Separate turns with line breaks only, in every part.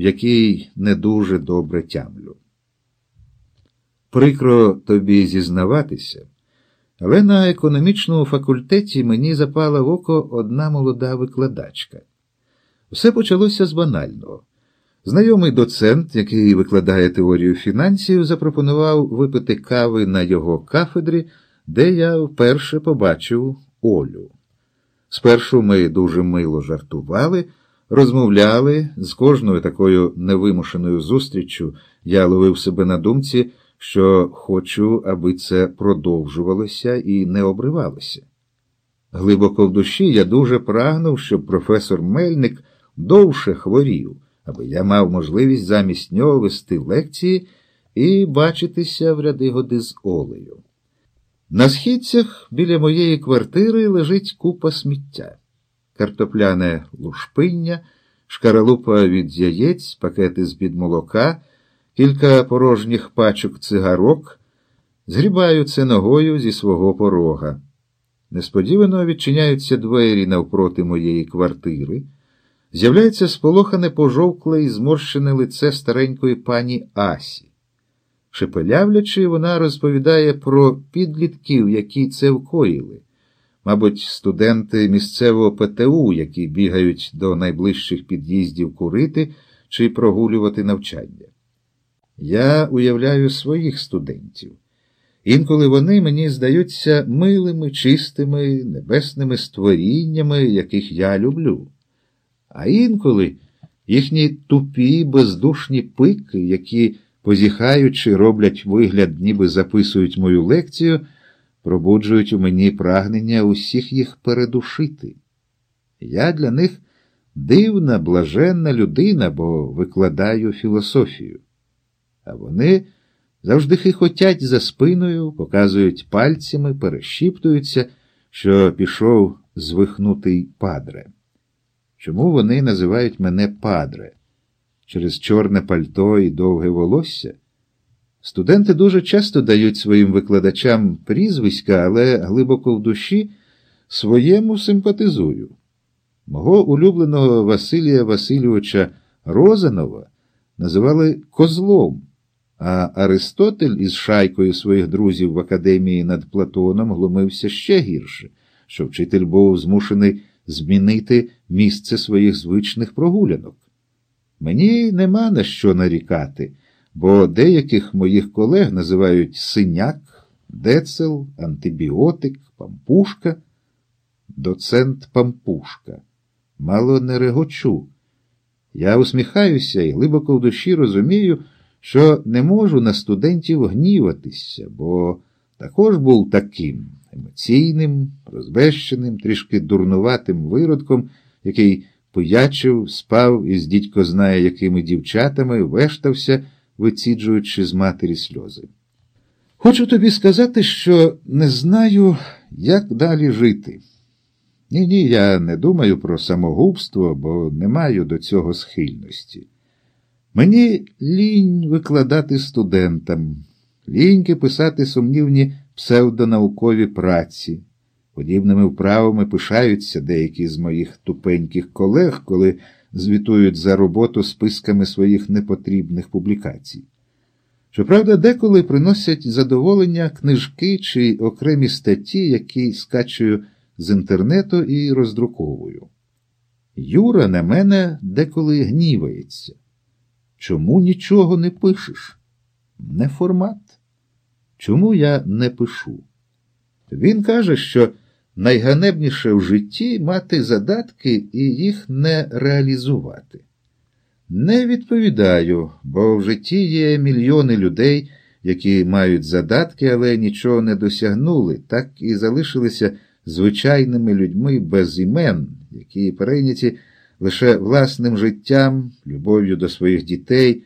в якій не дуже добре тямлю. Прикро тобі зізнаватися, але на економічному факультеті мені запала в око одна молода викладачка. Все почалося з банального. Знайомий доцент, який викладає теорію фінансів, запропонував випити кави на його кафедрі, де я вперше побачив Олю. Спершу ми дуже мило жартували, розмовляли з кожною такою невимушеною зустріччю я ловив себе на думці, що хочу, аби це продовжувалося і не обривалося. Глибоко в душі я дуже прагнув, щоб професор Мельник довше хворів, аби я мав можливість замість нього вести лекції і бачитися в ряди годи з Олею. На східцях біля моєї квартири лежить купа сміття, картопляне лушпиння, шкаралупа від яєць, пакети з під молока, кілька порожніх пачок цигарок, згрібаю це ногою зі свого порога. Несподівано відчиняються двері навпроти моєї квартири. З'являється сполохане пожовкле і зморщене лице старенької пані Асі. Шепелявлячи, вона розповідає про підлітків, які це вкоїли. Мабуть, студенти місцевого ПТУ, які бігають до найближчих під'їздів курити чи прогулювати навчання. Я уявляю своїх студентів. Інколи вони мені здаються милими, чистими, небесними створіннями, яких я люблю. А інколи їхні тупі, бездушні пики, які позіхаючи, роблять вигляд, ніби записують мою лекцію, пробуджують у мені прагнення усіх їх передушити. Я для них дивна, блаженна людина, бо викладаю філософію. А вони завжди хихотять за спиною, показують пальцями, перешіптуються, що пішов звихнутий падре. Чому вони називають мене падре? через чорне пальто і довге волосся. Студенти дуже часто дають своїм викладачам прізвиська, але глибоко в душі своєму симпатизую. Мого улюбленого Василія Васильовича Розанова називали козлом, а Аристотель із шайкою своїх друзів в академії над Платоном глумився ще гірше, що вчитель був змушений змінити місце своїх звичних прогулянок. Мені нема на що нарікати, бо деяких моїх колег називають синяк, децел, антибіотик, пампушка, доцент пампушка. Мало не регочу. Я усміхаюся і глибоко в душі розумію, що не можу на студентів гніватися, бо також був таким емоційним, розбещеним, трішки дурнуватим виродком, який пиячив, спав із дідько знає, якими дівчатами, вештався, виціджуючи з матері сльози. Хочу тобі сказати, що не знаю, як далі жити. Ні, ні, я не думаю про самогубство, бо не маю до цього схильності. Мені лінь викладати студентам, ліньки писати сумнівні псевдонаукові праці. Подібними вправами пишаються деякі з моїх тупеньких колег, коли звітують за роботу списками своїх непотрібних публікацій. Щоправда, деколи приносять задоволення книжки чи окремі статті, які скачую з інтернету і роздруковую. Юра на мене деколи гнівається. Чому нічого не пишеш? Не формат. Чому я не пишу? Він каже, що найганебніше в житті мати задатки і їх не реалізувати. Не відповідаю, бо в житті є мільйони людей, які мають задатки, але нічого не досягнули, так і залишилися звичайними людьми без імен, які перейняті лише власним життям, любов'ю до своїх дітей,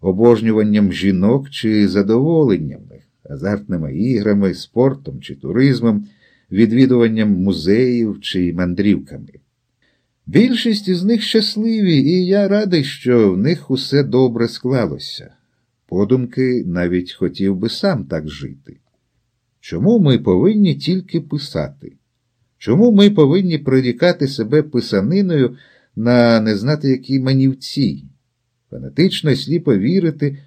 обожнюванням жінок чи задоволеннями, азартними іграми, спортом чи туризмом відвідуванням музеїв чи мандрівками. Більшість із них щасливі, і я радий, що в них усе добре склалося. Подумки навіть хотів би сам так жити. Чому ми повинні тільки писати? Чому ми повинні прирікати себе писаниною на не знати які манівці? фанатично сліпо вірити